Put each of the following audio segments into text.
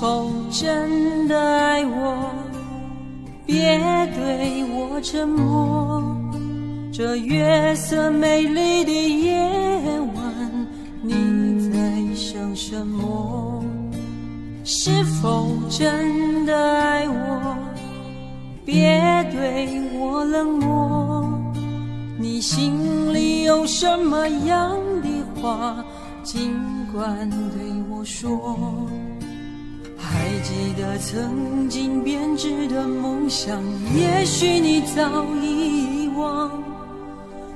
否真的爱我？别对我沉默。这月色美丽的夜晚，你在想什么？是否真的爱我？别对我冷漠。你心里有什么样的话，尽管对我说。还记得曾经编织的梦想，也许你早已遗忘。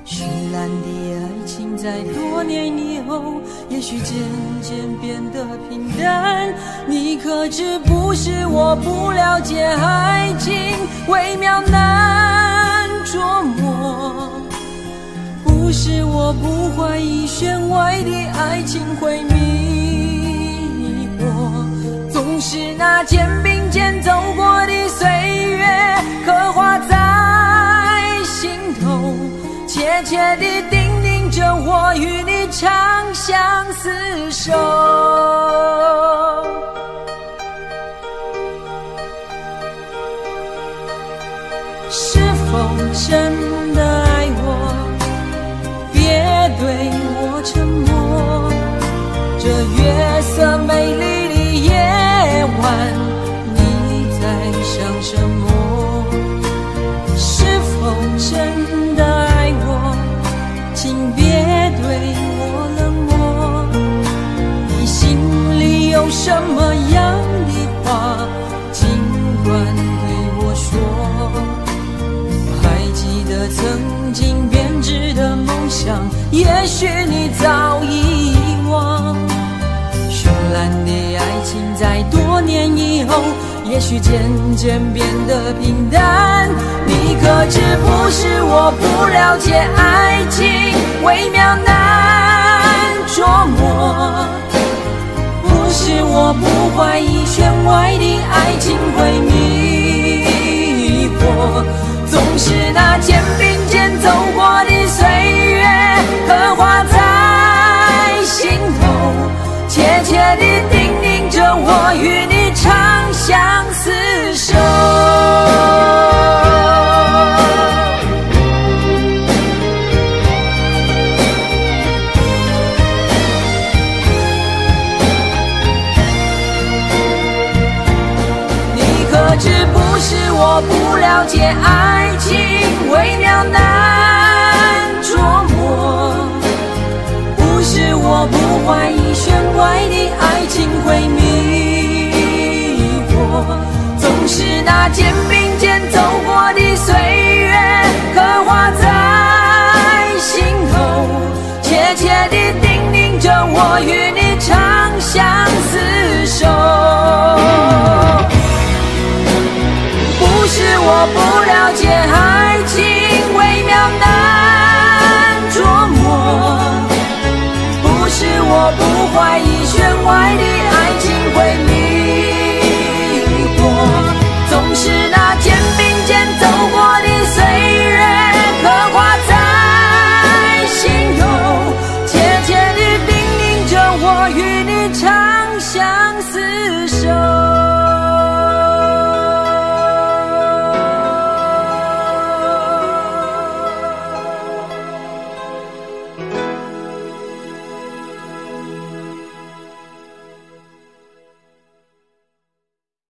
绚烂的爱情在多年以后，也许渐渐变得平淡。你可知不是我不了解爱情微妙难捉摸，不是我不怀疑弦外的爱情会明那肩并肩走过的岁月刻画在心头。切切地叮咛着我与你长相厮守。是否真的也许你早已遗忘。绚烂的爱情在多年以后，也许渐渐变得平淡。你可知不是我不了解爱情微妙难捉摸，不是我不怀疑弦外的爱情会我与你长相厮守。你可知不是我不了解爱情微妙难捉摸？不是我不怀疑弦外的爱肩并肩